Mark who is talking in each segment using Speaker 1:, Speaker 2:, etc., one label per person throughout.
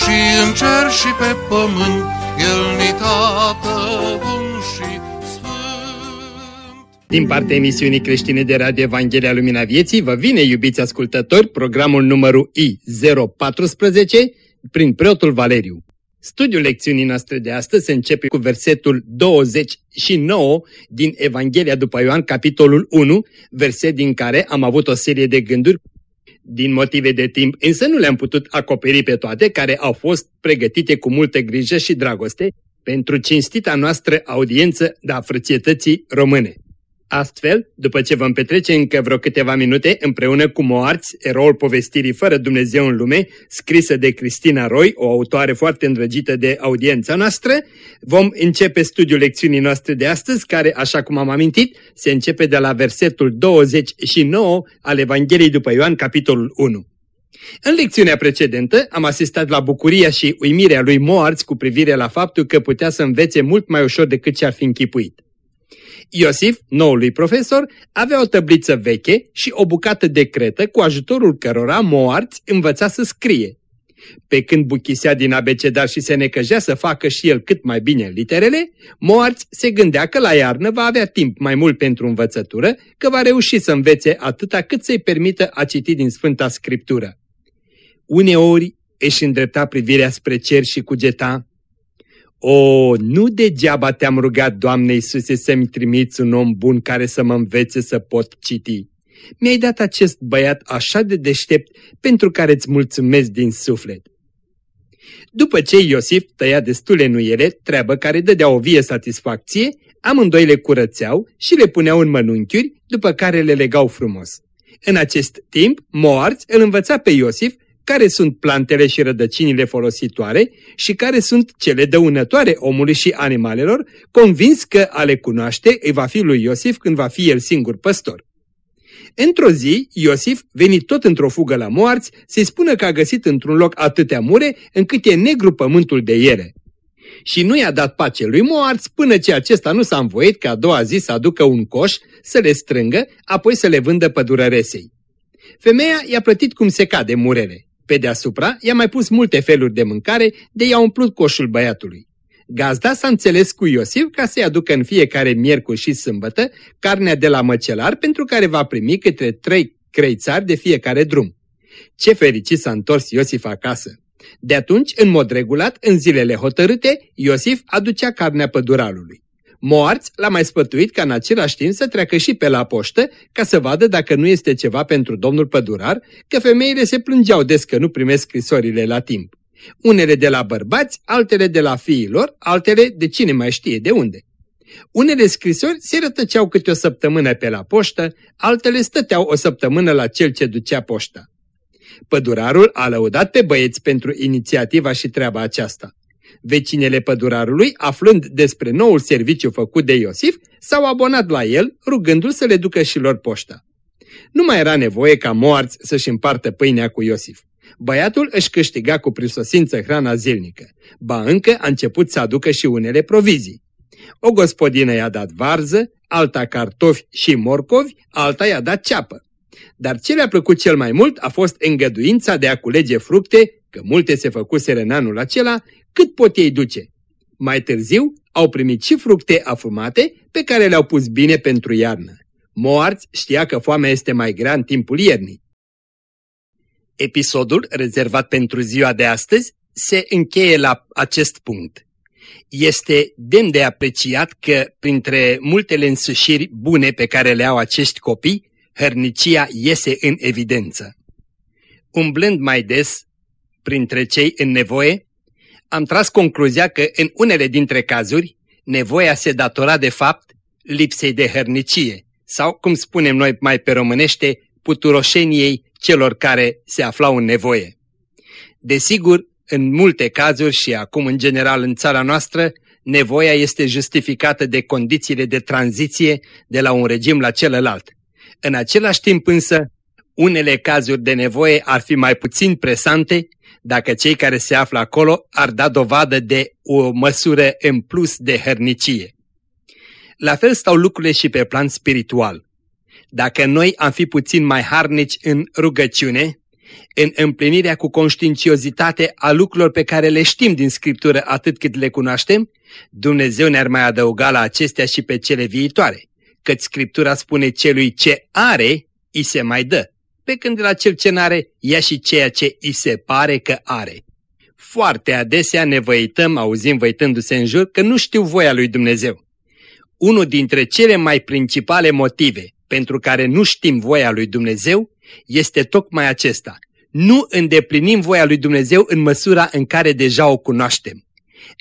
Speaker 1: și în cer și pe pământ, El ni tată bun și sfânt.
Speaker 2: Din partea emisiunii creștine de Radio Evanghelia Lumina Vieții, vă vine, iubiți ascultători, programul numărul I014 prin preotul Valeriu. Studiul lecțiunii noastre de astăzi se începe cu versetul 29 din Evanghelia după Ioan, capitolul 1, verset din care am avut o serie de gânduri din motive de timp, însă nu le-am putut acoperi pe toate, care au fost pregătite cu multă grijă și dragoste pentru cinstita noastră audiență a frățietății române. Astfel, după ce vom petrece încă vreo câteva minute împreună cu Moarți, eroul povestirii Fără Dumnezeu în lume, scrisă de Cristina Roy, o autoare foarte îndrăgită de audiența noastră, vom începe studiul lecțiunii noastre de astăzi, care, așa cum am amintit, se începe de la versetul 29 al Evangheliei după Ioan, capitolul 1. În lecțiunea precedentă am asistat la bucuria și uimirea lui Moarți cu privire la faptul că putea să învețe mult mai ușor decât ce-ar fi închipuit. Iosif, noului profesor, avea o tăbliță veche și o bucată de cretă cu ajutorul cărora Moarți învăța să scrie. Pe când buchisea din abecedar și se necăjea să facă și el cât mai bine literele, Moarți se gândea că la iarnă va avea timp mai mult pentru învățătură, că va reuși să învețe atâta cât să-i permită a citi din Sfânta Scriptură. Uneori își îndrepta privirea spre cer și cugeta, o, nu degeaba te-am rugat, Doamne Iisuse, să-mi trimiți un om bun care să mă învețe să pot citi. Mi-ai dat acest băiat așa de deștept pentru care îți mulțumesc din suflet. După ce Iosif tăia destule nuiele, treabă care dădea o vie satisfacție, amândoi le curățeau și le puneau în mănunchiuri, după care le legau frumos. În acest timp, Moarți îl învăța pe Iosif care sunt plantele și rădăcinile folositoare și care sunt cele dăunătoare omului și animalelor, convins că a le cunoaște îi va fi lui Iosif când va fi el singur păstor. Într-o zi, Iosif, venit tot într-o fugă la moarți, se spune că a găsit într-un loc atâtea mure încât e negru pământul de ele. Și nu i-a dat pace lui Moarți până ce acesta nu s-a învoit ca a doua zi să aducă un coș, să le strângă, apoi să le vândă pădurăresei. Femeia i-a plătit cum se cade murele. Pe deasupra i-a mai pus multe feluri de mâncare, de i-a umplut coșul băiatului. Gazda s-a înțeles cu Iosif ca să-i aducă în fiecare miercuri și sâmbătă carnea de la măcelar pentru care va primi câte trei creițari de fiecare drum. Ce fericit s-a întors Iosif acasă! De atunci, în mod regulat, în zilele hotărâte, Iosif aducea carnea păduralului. Moarți l-a mai spătuit ca în același timp să treacă și pe la poștă ca să vadă dacă nu este ceva pentru domnul pădurar, că femeile se plângeau des că nu primesc scrisorile la timp. Unele de la bărbați, altele de la fiilor, altele de cine mai știe de unde. Unele scrisori se rătăceau câte o săptămână pe la poștă, altele stăteau o săptămână la cel ce ducea poșta. Pădurarul a lăudat pe băieți pentru inițiativa și treaba aceasta. Vecinele pădurarului, aflând despre noul serviciu făcut de Iosif, s-au abonat la el, rugându-l să le ducă și lor poșta. Nu mai era nevoie ca moarți să-și împartă pâinea cu Iosif. Băiatul își câștiga cu prisosință hrana zilnică, ba încă a început să aducă și unele provizii. O gospodină i-a dat varză, alta cartofi și morcovi, alta i-a dat ceapă. Dar ce le-a plăcut cel mai mult a fost îngăduința de a culege fructe, că multe se făcuseră în anul acela, cât pot ei duce. Mai târziu au primit și fructe afumate pe care le-au pus bine pentru iarnă. Moarți știa că foamea este mai grea în timpul iernii. Episodul rezervat pentru ziua de astăzi se încheie la acest punct. Este demn de apreciat că, printre multele însușiri bune pe care le au acești copii, hărnicia iese în evidență. Umblând mai des printre cei în nevoie, am tras concluzia că în unele dintre cazuri nevoia se datora de fapt lipsei de hărnicie sau, cum spunem noi mai pe românește, puturoșeniei celor care se aflau în nevoie. Desigur, în multe cazuri și acum în general în țara noastră, nevoia este justificată de condițiile de tranziție de la un regim la celălalt. În același timp însă, unele cazuri de nevoie ar fi mai puțin presante dacă cei care se află acolo ar da dovadă de o măsură în plus de hărnicie. La fel stau lucrurile și pe plan spiritual. Dacă noi am fi puțin mai harnici în rugăciune, în împlinirea cu conștiinciozitate a lucrurilor pe care le știm din Scriptură atât cât le cunoaștem, Dumnezeu ne-ar mai adăuga la acestea și pe cele viitoare, căci Scriptura spune celui ce are, îi se mai dă, pe când de la cel ce n-are, ia și ceea ce îi se pare că are. Foarte adesea ne văităm, auzim văitându-se în jur, că nu știu voia lui Dumnezeu. Unul dintre cele mai principale motive pentru care nu știm voia lui Dumnezeu este tocmai acesta. Nu îndeplinim voia lui Dumnezeu în măsura în care deja o cunoaștem.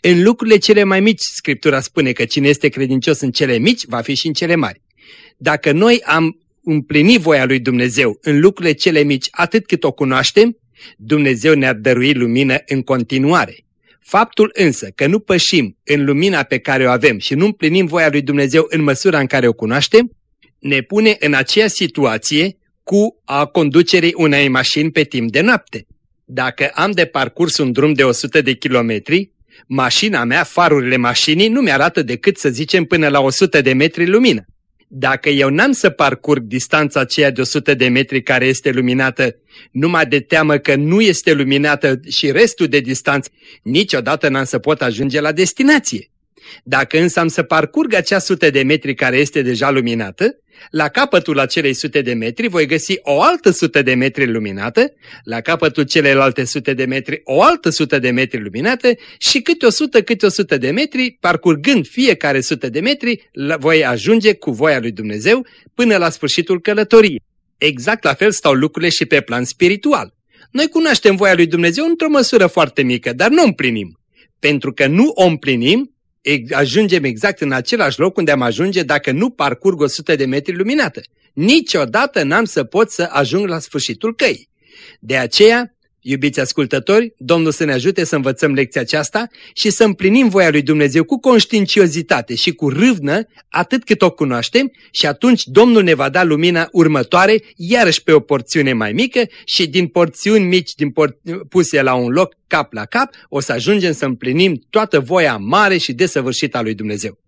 Speaker 2: În lucrurile cele mai mici, Scriptura spune că cine este credincios în cele mici, va fi și în cele mari. Dacă noi am împlinit voia lui Dumnezeu în lucrurile cele mici atât cât o cunoaștem, Dumnezeu ne-ar dărui lumină în continuare. Faptul însă că nu pășim în lumina pe care o avem și nu împlinim voia lui Dumnezeu în măsura în care o cunoaștem, ne pune în aceeași situație cu a conducerii unei mașini pe timp de noapte. Dacă am de parcurs un drum de 100 de kilometri, mașina mea, farurile mașinii, nu mi-arată decât să zicem până la 100 de metri lumină. Dacă eu n-am să parcurg distanța aceea de 100 de metri care este luminată, numai de teamă că nu este luminată și restul de distanță, niciodată n-am să pot ajunge la destinație. Dacă însă am să parcurg acea sută de metri care este deja luminată, la capătul acelei sute de metri voi găsi o altă sută de metri luminată, la capătul celelalte sute de metri o altă sută de metri luminată și câte o sută, câte o sută de metri, parcurgând fiecare sută de metri, voi ajunge cu voia lui Dumnezeu până la sfârșitul călătoriei. Exact la fel stau lucrurile și pe plan spiritual. Noi cunoaștem voia lui Dumnezeu într-o măsură foarte mică, dar nu o împlinim. Pentru că nu o împlinim, ajungem exact în același loc unde am ajunge dacă nu parcurg 100 de metri luminată. Niciodată n-am să pot să ajung la sfârșitul căii. De aceea, Iubiți ascultători, Domnul să ne ajute să învățăm lecția aceasta și să împlinim voia lui Dumnezeu cu conștiinciozitate și cu râvnă, atât cât o cunoaștem și atunci Domnul ne va da lumina următoare, iarăși pe o porțiune mai mică și din porțiuni mici din por puse la un loc, cap la cap, o să ajungem să împlinim toată voia mare și desăvârșită a lui Dumnezeu.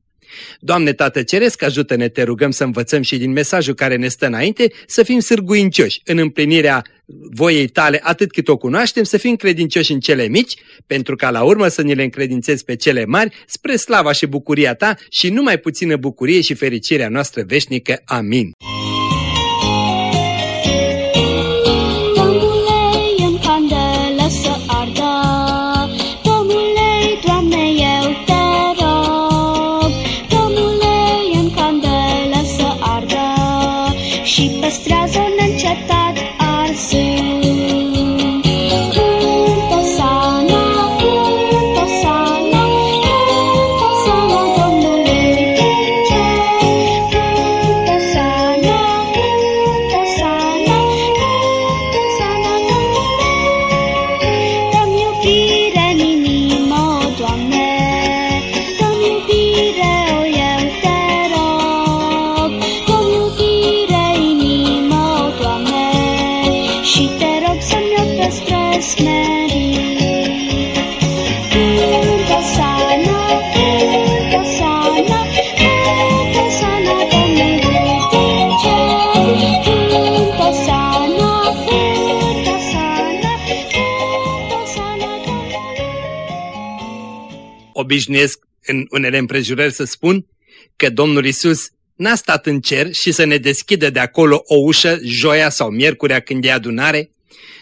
Speaker 2: Doamne Tată Ceresc, ajută-ne, te rugăm să învățăm și din mesajul care ne stă înainte, să fim sârguincioși în împlinirea voiei tale atât cât o cunoaștem, să fim credincioși în cele mici, pentru ca la urmă să ne le încredințezi pe cele mari, spre slava și bucuria ta și numai puțină bucurie și fericirea noastră veșnică. Amin. Obișnuiesc în unele împrejurări să spun că Domnul Isus n-a stat în cer și să ne deschidă de acolo o ușă joia sau miercurea când e adunare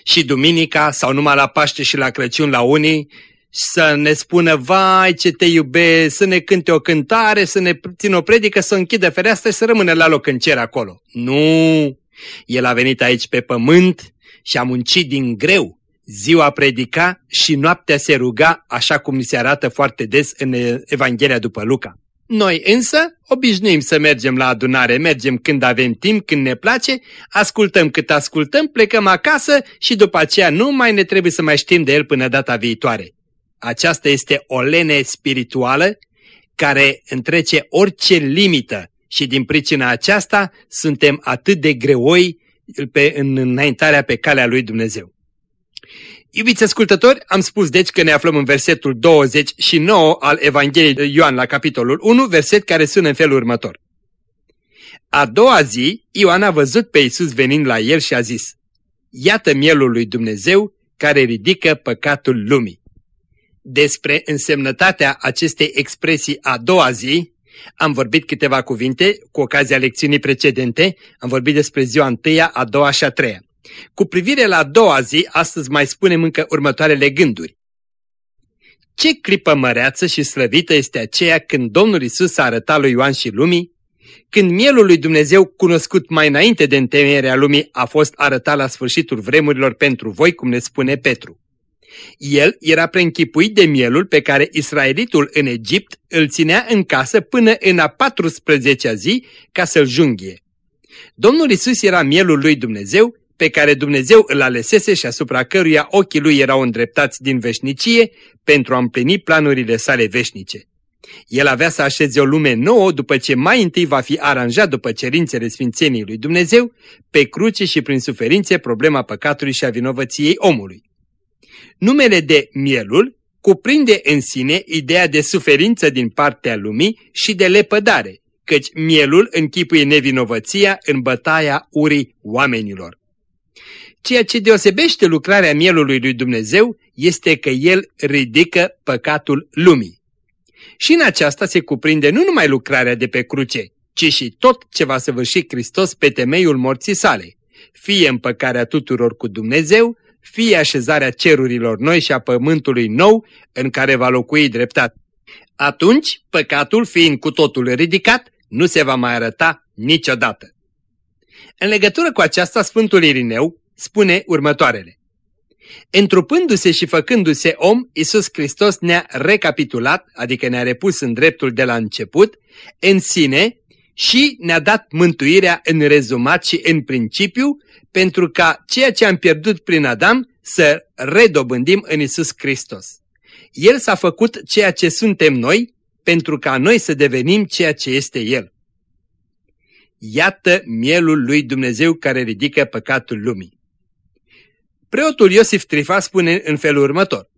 Speaker 2: și duminica sau numai la Paște și la Crăciun la unii să ne spună, vai ce te iubesc, să ne cânte o cântare, să ne țină o predică, să închidă fereastra și să rămână la loc în cer acolo. Nu! El a venit aici pe pământ și a muncit din greu ziua predica și noaptea se ruga, așa cum ni se arată foarte des în Evanghelia după Luca. Noi însă obișnuim să mergem la adunare, mergem când avem timp, când ne place, ascultăm cât ascultăm, plecăm acasă și după aceea nu mai ne trebuie să mai știm de el până data viitoare. Aceasta este o lene spirituală care întrece orice limită și din pricina aceasta suntem atât de greoi pe, în înaintarea pe calea lui Dumnezeu. Iubiți ascultători, am spus deci că ne aflăm în versetul 29 al Evangheliei Ioan la capitolul 1, verset care sună în felul următor. A doua zi, Ioan a văzut pe Iisus venind la el și a zis, Iată mielul lui Dumnezeu care ridică păcatul lumii. Despre însemnătatea acestei expresii a doua zi, am vorbit câteva cuvinte cu ocazia lecțiunii precedente, am vorbit despre ziua întâia, a doua și a treia. Cu privire la a doua zi, astăzi mai spunem încă următoarele gânduri. Ce clipă măreață și slăvită este aceea când Domnul Isus a arătat lui Ioan și lumii, când mielul lui Dumnezeu, cunoscut mai înainte de întemeierea lumii, a fost arătat la sfârșitul vremurilor pentru voi, cum ne spune Petru. El era preînchipuit de mielul pe care israelitul în Egipt îl ținea în casă până în a 14-a zi ca să-l junghie. Domnul Isus era mielul lui Dumnezeu pe care Dumnezeu îl alesese și asupra căruia ochii lui erau îndreptați din veșnicie pentru a împlini planurile sale veșnice. El avea să așeze o lume nouă după ce mai întâi va fi aranjat după cerințele Sfințeniei lui Dumnezeu, pe cruce și prin suferințe problema păcatului și a vinovăției omului. Numele de mielul cuprinde în sine ideea de suferință din partea lumii și de lepădare, căci mielul închipuie nevinovăția în bătaia urii oamenilor. Ceea ce deosebește lucrarea mielului lui Dumnezeu este că el ridică păcatul lumii. Și în aceasta se cuprinde nu numai lucrarea de pe cruce, ci și tot ce va săvârși Hristos pe temeiul morții sale, fie împăcarea tuturor cu Dumnezeu, fie așezarea cerurilor noi și a pământului nou în care va locui dreptate. Atunci, păcatul fiind cu totul ridicat, nu se va mai arăta niciodată. În legătură cu aceasta, Sfântul Irineu spune următoarele. Întrupându-se și făcându-se om, Isus Hristos ne-a recapitulat, adică ne-a repus în dreptul de la început, în sine și ne-a dat mântuirea în rezumat și în principiu, pentru ca ceea ce am pierdut prin Adam să redobândim în Isus Hristos. El s-a făcut ceea ce suntem noi, pentru ca noi să devenim ceea ce este El. Iată mielul lui Dumnezeu care ridică păcatul lumii. Preotul Iosif Trifa spune în felul următor.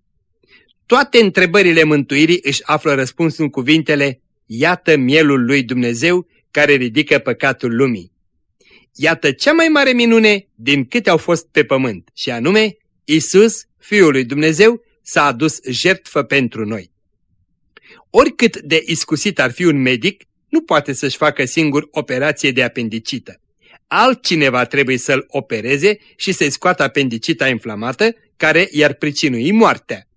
Speaker 2: Toate întrebările mântuirii își află răspuns în cuvintele Iată mielul lui Dumnezeu care ridică păcatul lumii. Iată cea mai mare minune din câte au fost pe pământ, și anume, Isus, Fiul lui Dumnezeu, s-a adus jertfă pentru noi. Oricât de iscusit ar fi un medic, nu poate să-și facă singur operație de apendicită altcineva trebuie să-l opereze și să-i scoată apendicita inflamată care i-ar pricinui moartea.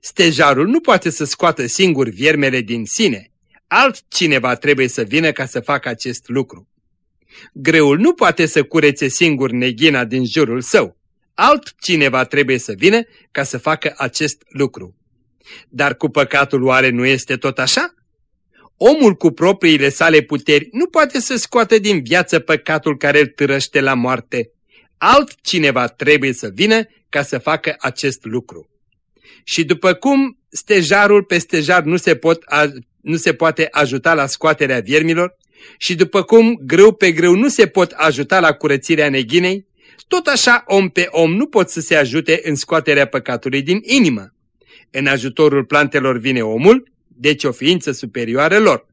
Speaker 2: Stejarul nu poate să scoată singur viermele din sine. Altcineva trebuie să vină ca să facă acest lucru. Greul nu poate să curețe singur neghina din jurul său. Altcineva trebuie să vină ca să facă acest lucru. Dar cu păcatul oare nu este tot așa? Omul cu propriile sale puteri nu poate să scoată din viață păcatul care îl târăște la moarte. Altcineva trebuie să vină ca să facă acest lucru. Și după cum stejarul pe stejar nu se, pot, nu se poate ajuta la scoaterea viermilor, și după cum grâu pe grâu nu se pot ajuta la curățirea neghinei, tot așa om pe om nu pot să se ajute în scoaterea păcatului din inimă. În ajutorul plantelor vine omul, deci o ființă superioară lor.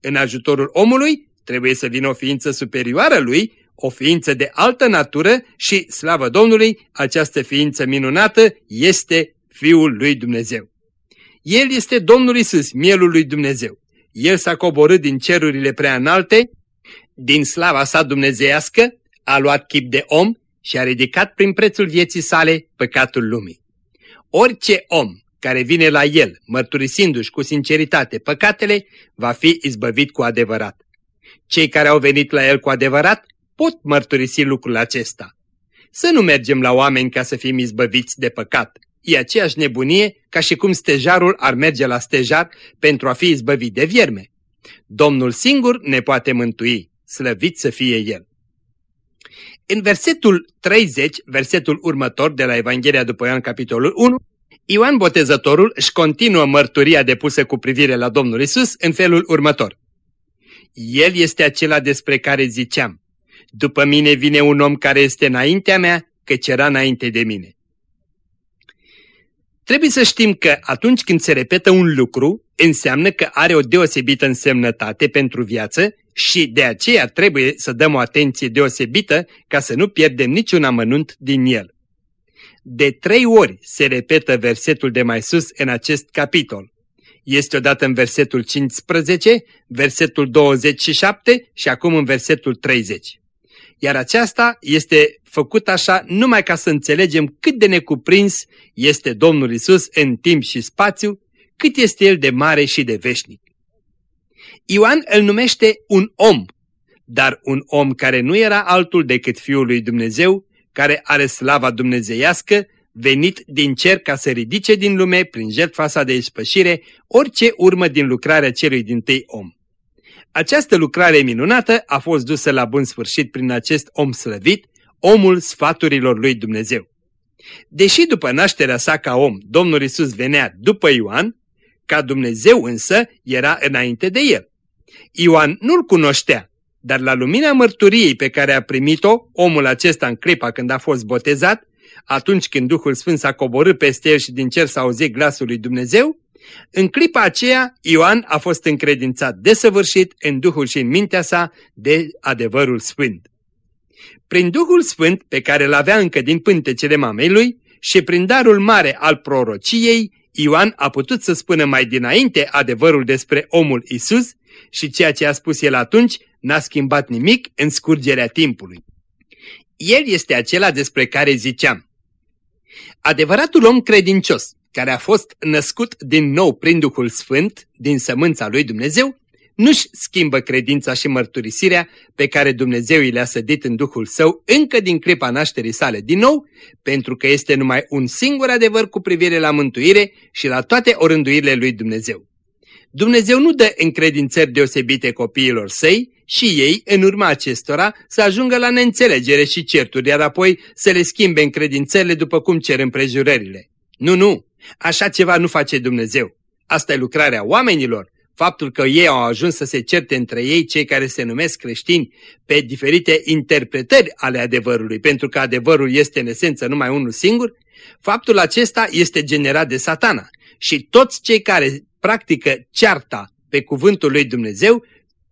Speaker 2: În ajutorul omului trebuie să vină o ființă superioară lui, o ființă de altă natură și, slavă Domnului, această ființă minunată este Fiul lui Dumnezeu. El este Domnul Isus, mielul lui Dumnezeu. El s-a coborât din cerurile prea înalte, din slava sa dumnezeiască, a luat chip de om și a ridicat prin prețul vieții sale păcatul lumii. Orice om care vine la el, mărturisindu-și cu sinceritate păcatele, va fi izbăvit cu adevărat. Cei care au venit la el cu adevărat pot mărturisi lucrul acesta. Să nu mergem la oameni ca să fim izbăviți de păcat. E aceeași nebunie ca și cum stejarul ar merge la stejar pentru a fi izbăvit de vierme. Domnul singur ne poate mântui, slăvit să fie El. În versetul 30, versetul următor de la Evanghelia după Ioan capitolul 1, Ioan Botezătorul își continuă mărturia depusă cu privire la Domnul Isus în felul următor. El este acela despre care ziceam, după mine vine un om care este înaintea mea, căci era înainte de mine. Trebuie să știm că atunci când se repetă un lucru, înseamnă că are o deosebită însemnătate pentru viață și de aceea trebuie să dăm o atenție deosebită ca să nu pierdem niciun amănunt din el. De trei ori se repetă versetul de mai sus în acest capitol. Este odată în versetul 15, versetul 27 și acum în versetul 30. Iar aceasta este făcut așa numai ca să înțelegem cât de necuprins este Domnul Isus în timp și spațiu, cât este El de mare și de veșnic. Ioan îl numește un om, dar un om care nu era altul decât Fiul lui Dumnezeu, care are slava dumnezeiască, venit din cer ca să ridice din lume, prin jertfa sa de ispășire, orice urmă din lucrarea celui din tâi om. Această lucrare minunată a fost dusă la bun sfârșit prin acest om slăvit, omul sfaturilor lui Dumnezeu. Deși după nașterea sa ca om, Domnul Isus venea după Ioan, ca Dumnezeu însă era înainte de el. Ioan nu-l cunoștea, dar la lumina mărturiei pe care a primit-o, omul acesta în clipa când a fost botezat, atunci când Duhul Sfânt s-a coborât peste el și din cer s-a auzit glasul lui Dumnezeu, în clipa aceea Ioan a fost încredințat desăvârșit în Duhul și în mintea sa de adevărul Sfânt. Prin Duhul Sfânt, pe care îl avea încă din pântecele mamei lui, și prin darul mare al prorociei, Ioan a putut să spună mai dinainte adevărul despre omul Isus și ceea ce a spus el atunci n-a schimbat nimic în scurgerea timpului. El este acela despre care ziceam. Adevăratul om credincios, care a fost născut din nou prin Duhul Sfânt, din sămânța lui Dumnezeu, nu-și schimbă credința și mărturisirea pe care Dumnezeu i le-a sădit în Duhul Său încă din clipa nașterii sale din nou, pentru că este numai un singur adevăr cu privire la mântuire și la toate orânduirile lui Dumnezeu. Dumnezeu nu dă încredințări deosebite copiilor săi și ei, în urma acestora, să ajungă la neînțelegere și certuri, iar apoi să le schimbe încredințările după cum cer împrejurările. Nu, nu, așa ceva nu face Dumnezeu. Asta e lucrarea oamenilor, faptul că ei au ajuns să se certe între ei, cei care se numesc creștini, pe diferite interpretări ale adevărului, pentru că adevărul este în esență numai unul singur, faptul acesta este generat de satana. Și toți cei care practică cearta pe cuvântul lui Dumnezeu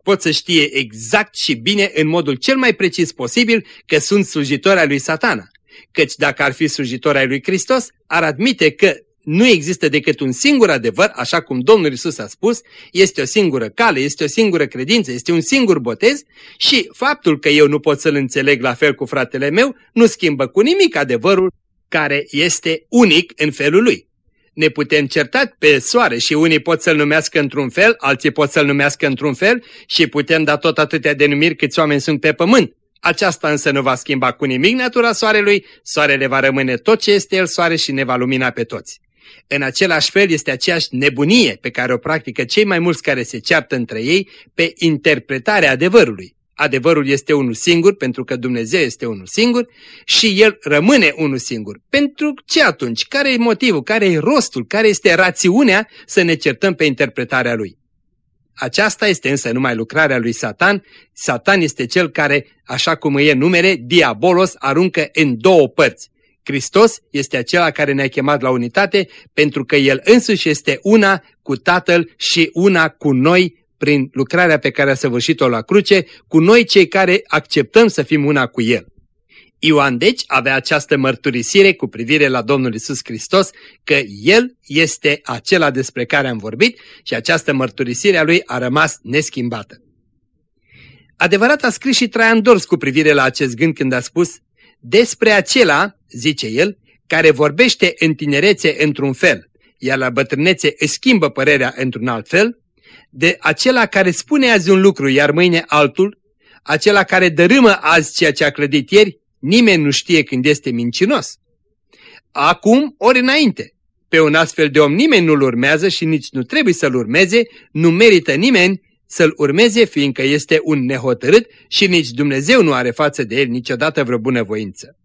Speaker 2: pot să știe exact și bine, în modul cel mai precis posibil, că sunt slujitori al lui satana. Căci dacă ar fi slujitori ai lui Hristos, ar admite că nu există decât un singur adevăr, așa cum Domnul Isus a spus, este o singură cale, este o singură credință, este un singur botez și faptul că eu nu pot să-l înțeleg la fel cu fratele meu nu schimbă cu nimic adevărul care este unic în felul lui. Ne putem certa pe soare și unii pot să-l numească într-un fel, alții pot să-l numească într-un fel și putem da tot atâtea denumiri câți oameni sunt pe pământ. Aceasta însă nu va schimba cu nimic natura soarelui, soarele va rămâne tot ce este el soare și ne va lumina pe toți. În același fel este aceeași nebunie pe care o practică cei mai mulți care se ceartă între ei pe interpretarea adevărului. Adevărul este unul singur pentru că Dumnezeu este unul singur și El rămâne unul singur. Pentru ce atunci? Care e motivul? Care e rostul? Care este rațiunea să ne certăm pe interpretarea Lui? Aceasta este însă numai lucrarea lui Satan. Satan este cel care, așa cum e numere, diabolos aruncă în două părți. Hristos este acela care ne-a chemat la unitate pentru că El însuși este una cu Tatăl și una cu noi prin lucrarea pe care a săvârșit-o la cruce, cu noi cei care acceptăm să fim una cu El. Ioan deci avea această mărturisire cu privire la Domnul Isus Hristos că El este acela despre care am vorbit și această mărturisire a Lui a rămas neschimbată. Adevărat a scris și Traian Dors cu privire la acest gând când a spus despre acela, zice el, care vorbește în tinerețe într-un fel, iar la bătrânețe își schimbă părerea într-un alt fel, de acela care spune azi un lucru, iar mâine altul, acela care dărâmă azi ceea ce a clădit ieri, nimeni nu știe când este mincinos. Acum ori înainte. Pe un astfel de om nimeni nu-l urmează și nici nu trebuie să-l urmeze, nu merită nimeni să-l urmeze, fiindcă este un nehotărât și nici Dumnezeu nu are față de el niciodată vreo bunăvoință.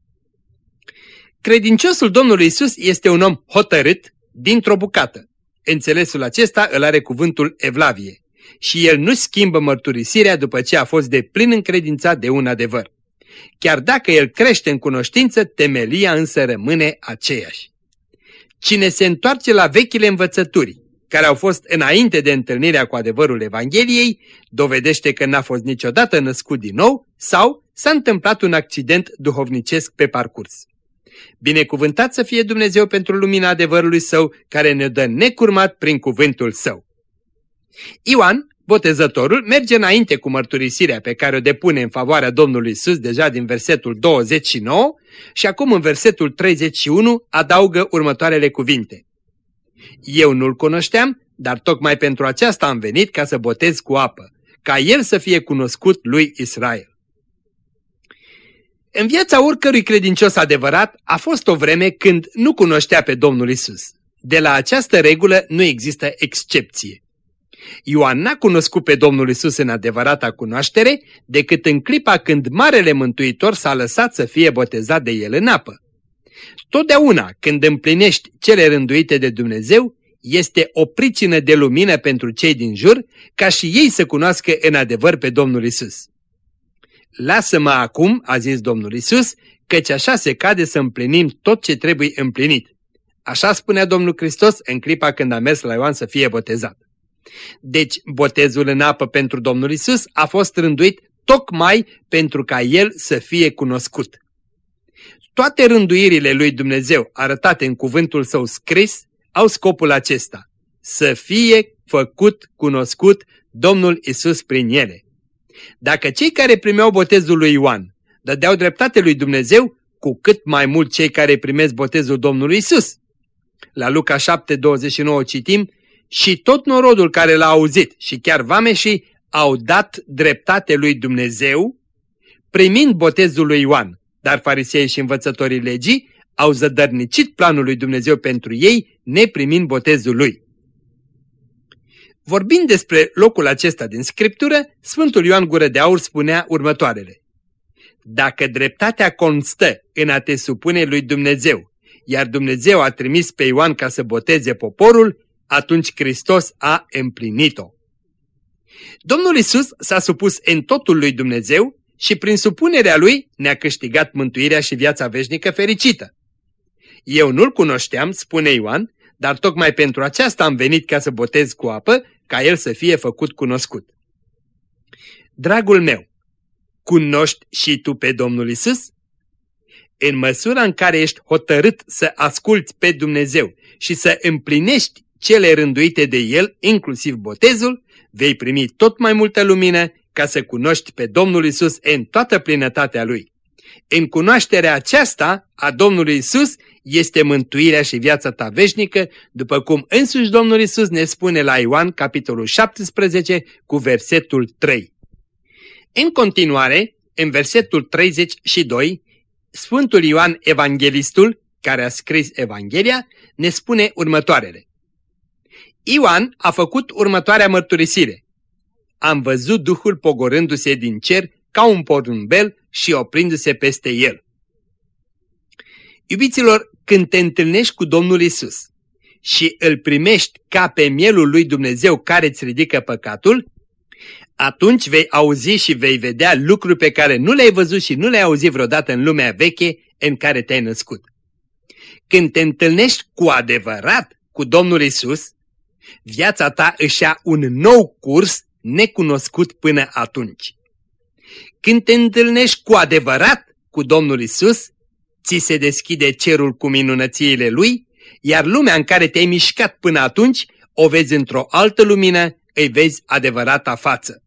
Speaker 2: Credinciosul Domnului Isus este un om hotărât dintr-o bucată. Înțelesul acesta îl are cuvântul Evlavie și el nu schimbă mărturisirea după ce a fost de plin încredințat de un adevăr. Chiar dacă el crește în cunoștință, temelia însă rămâne aceeași. Cine se întoarce la vechile învățături, care au fost înainte de întâlnirea cu adevărul Evangheliei, dovedește că n-a fost niciodată născut din nou sau s-a întâmplat un accident duhovnicesc pe parcurs. Binecuvântat să fie Dumnezeu pentru lumina adevărului său, care ne dă necurmat prin cuvântul său. Ioan, botezătorul, merge înainte cu mărturisirea pe care o depune în favoarea Domnului Isus deja din versetul 29 și acum în versetul 31 adaugă următoarele cuvinte. Eu nu-l cunoșteam, dar tocmai pentru aceasta am venit ca să botez cu apă, ca el să fie cunoscut lui Israel. În viața oricărui credincios adevărat a fost o vreme când nu cunoștea pe Domnul Isus. De la această regulă nu există excepție. Ioan n-a cunoscut pe Domnul Isus în adevărata cunoaștere decât în clipa când Marele Mântuitor s-a lăsat să fie botezat de el în apă. Totdeauna când împlinești cele rânduite de Dumnezeu, este o pricină de lumină pentru cei din jur, ca și ei să cunoască în adevăr pe Domnul Isus. Lasă-mă acum, a zis Domnul Isus, căci așa se cade să împlinim tot ce trebuie împlinit. Așa spunea Domnul Hristos în clipa când a mers la Ioan să fie botezat. Deci, botezul în apă pentru Domnul Isus a fost rânduit tocmai pentru ca el să fie cunoscut. Toate rânduirile lui Dumnezeu arătate în cuvântul său scris au scopul acesta, să fie făcut cunoscut Domnul Isus prin ele. Dacă cei care primeau botezul lui Ioan dădeau dreptate lui Dumnezeu, cu cât mai mult cei care primesc botezul Domnului Isus. La Luca 7:29 citim, și tot norodul care l-a auzit și chiar vameșii au dat dreptate lui Dumnezeu, primind botezul lui Ioan, dar farisei și învățătorii legii au zădărnicit planul lui Dumnezeu pentru ei, neprimind botezul lui. Vorbind despre locul acesta din Scriptură, Sfântul Ioan Gură de Aur spunea următoarele. Dacă dreptatea constă în a te supune lui Dumnezeu, iar Dumnezeu a trimis pe Ioan ca să boteze poporul, atunci Hristos a împlinit-o. Domnul Isus s-a supus în totul lui Dumnezeu și prin supunerea lui ne-a câștigat mântuirea și viața veșnică fericită. Eu nu-l cunoșteam, spune Ioan, dar tocmai pentru aceasta am venit ca să botez cu apă, ca el să fie făcut cunoscut. Dragul meu, cunoști și tu pe Domnul Isus? În măsura în care ești hotărât să asculți pe Dumnezeu și să împlinești cele rânduite de El, inclusiv botezul, vei primi tot mai multă lumină ca să cunoști pe Domnul Isus în toată plinătatea Lui. În cunoașterea aceasta a Domnului Isus este mântuirea și viața ta veșnică, după cum însuși Domnul Isus ne spune la Ioan, capitolul 17, cu versetul 3. În continuare, în versetul 32, Sfântul Ioan Evanghelistul, care a scris Evanghelia, ne spune următoarele. Ioan a făcut următoarea mărturisire. Am văzut Duhul pogorându-se din cer ca un porumbel și oprindu-se peste el. Iubiților, când te întâlnești cu Domnul Isus și îl primești ca pe mielul lui Dumnezeu care îți ridică păcatul, atunci vei auzi și vei vedea lucruri pe care nu le-ai văzut și nu le-ai auzit vreodată în lumea veche în care te-ai născut. Când te întâlnești cu adevărat cu Domnul Isus, viața ta își ia un nou curs necunoscut până atunci. Când te întâlnești cu adevărat cu Domnul Isus, ți se deschide cerul cu minunățiile Lui, iar lumea în care te-ai mișcat până atunci o vezi într-o altă lumină, îi vezi adevărata față.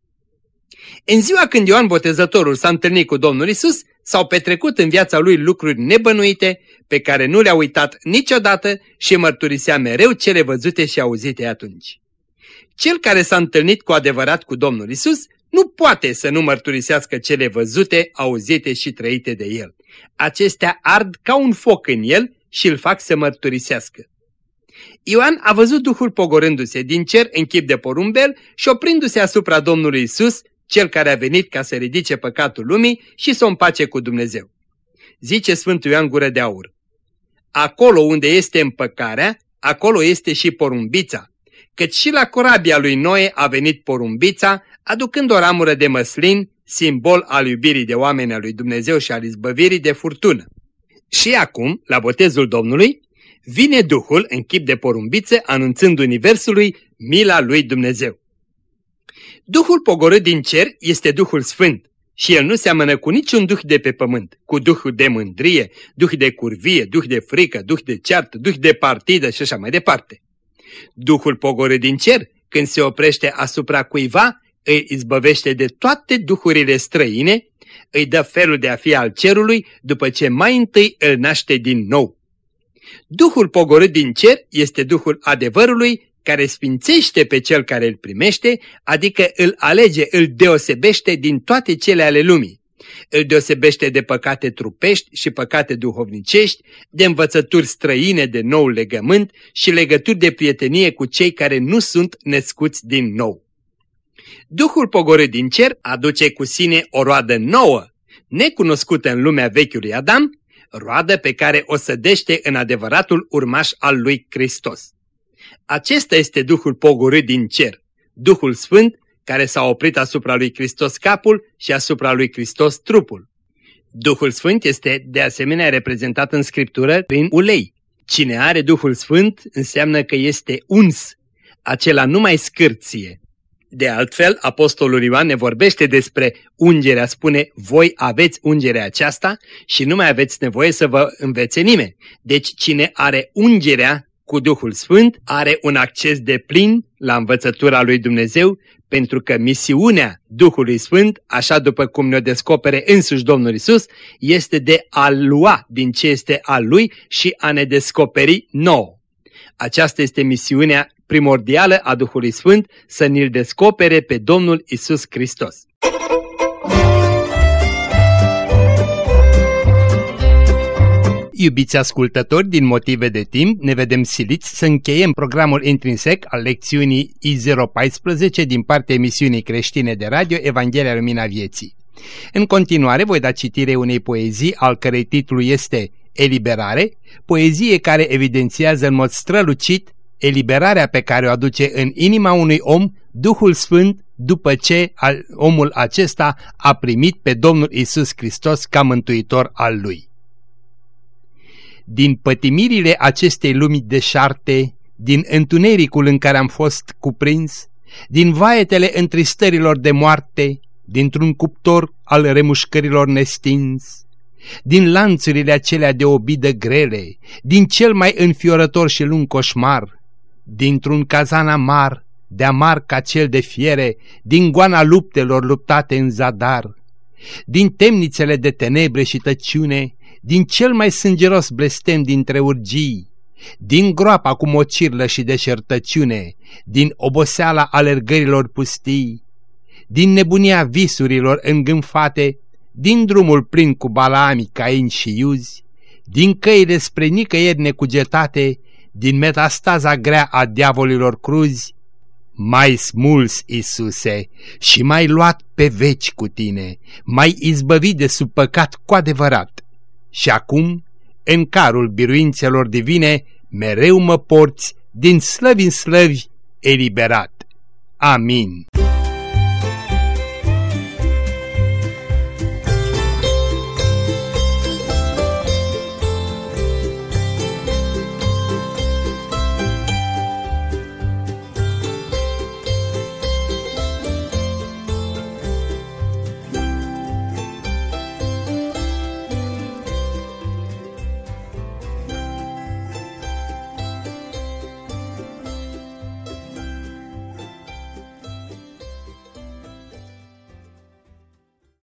Speaker 2: În ziua când Ioan Botezătorul s-a întâlnit cu Domnul Isus, s-au petrecut în viața lui lucruri nebănuite pe care nu le-a uitat niciodată și mărturisea mereu cele văzute și auzite atunci. Cel care s-a întâlnit cu adevărat cu Domnul Isus nu poate să nu mărturisească cele văzute, auzite și trăite de el. Acestea ard ca un foc în el și îl fac să mărturisească. Ioan a văzut Duhul pogorându-se din cer în chip de porumbel și oprindu-se asupra Domnului Isus, cel care a venit ca să ridice păcatul lumii și să o împace cu Dumnezeu. Zice Sfântul Ioan Gură de Aur. Acolo unde este împăcarea, acolo este și porumbița, căci și la corabia lui Noe a venit porumbița, aducând o ramură de măslin, simbol al iubirii de oameni al lui Dumnezeu și al izbăvirii de furtună. Și acum, la botezul Domnului, vine Duhul în chip de porumbiță, anunțând Universului mila lui Dumnezeu. Duhul pogorât din cer este Duhul Sfânt și el nu seamănă cu niciun duh de pe pământ, cu duhul de mândrie, duh de curvie, duh de frică, duh de ceartă, duh de partidă și așa mai departe. Duhul pogorât din cer, când se oprește asupra cuiva, îi izbăvește de toate duhurile străine, îi dă felul de a fi al cerului după ce mai întâi îl naște din nou. Duhul pogorât din cer este Duhul adevărului care sfințește pe cel care îl primește, adică îl alege, îl deosebește din toate cele ale lumii. Îl deosebește de păcate trupești și păcate duhovnicești, de învățături străine de nou legământ și legături de prietenie cu cei care nu sunt născuți din nou. Duhul pogorât din cer aduce cu sine o roadă nouă, necunoscută în lumea vechiului Adam, roadă pe care o sădește în adevăratul urmaș al lui Hristos. Acesta este Duhul pogorât din cer, Duhul Sfânt care s-a oprit asupra lui Hristos capul și asupra lui Hristos trupul. Duhul Sfânt este de asemenea reprezentat în Scriptură prin ulei. Cine are Duhul Sfânt înseamnă că este uns, acela nu mai scârție. De altfel, Apostolul Ioan ne vorbește despre ungerea, spune, voi aveți ungerea aceasta și nu mai aveți nevoie să vă învețe nimeni. Deci cine are ungerea cu Duhul Sfânt are un acces de plin la învățătura lui Dumnezeu, pentru că misiunea Duhului Sfânt, așa după cum ne-o descopere însuși Domnul Isus, este de a lua din ce este al Lui și a ne descoperi nouă. Aceasta este misiunea primordială a Duhului Sfânt, să ne-L descopere pe Domnul Isus Hristos. Iubiți ascultători, din motive de timp, ne vedem siliți să încheiem programul intrinsec al lecțiunii I014 din partea emisiunii creștine de radio Evanghelia Lumina Vieții. În continuare voi da citire unei poezii al cărei titlu este Eliberare, poezie care evidențiază în mod strălucit eliberarea pe care o aduce în inima unui om Duhul Sfânt după ce omul acesta a primit pe Domnul Isus Hristos ca mântuitor al lui. Din pătimirile acestei lumi deșarte, din întunericul în care am fost cuprins, din vaetele întristărilor de moarte, dintr-un cuptor al remușcărilor nestins, din lanțurile acelea de obidă grele, din cel mai înfiorător și lung coșmar, dintr-un cazan amar, de amar ca cel de fiere, din goana luptelor luptate în zadar, din temnițele de tenebre și tăciune, din cel mai sângeros blestem dintre urgii, din groapa cu mocirlă și deșertăciune, din oboseala alergărilor pustii, din nebunia visurilor îngânfate, din drumul plin cu balaami, cain și iuzi, din căile spre nicăieri necugetate, din metastaza grea a diavolilor cruzi, mai smuls, Isuse, și mai luat pe veci cu tine, mai izbăvit de sub păcat cu adevărat și acum, în carul biruințelor divine, mereu mă porți din slăvi în slăvi eliberat. Amin.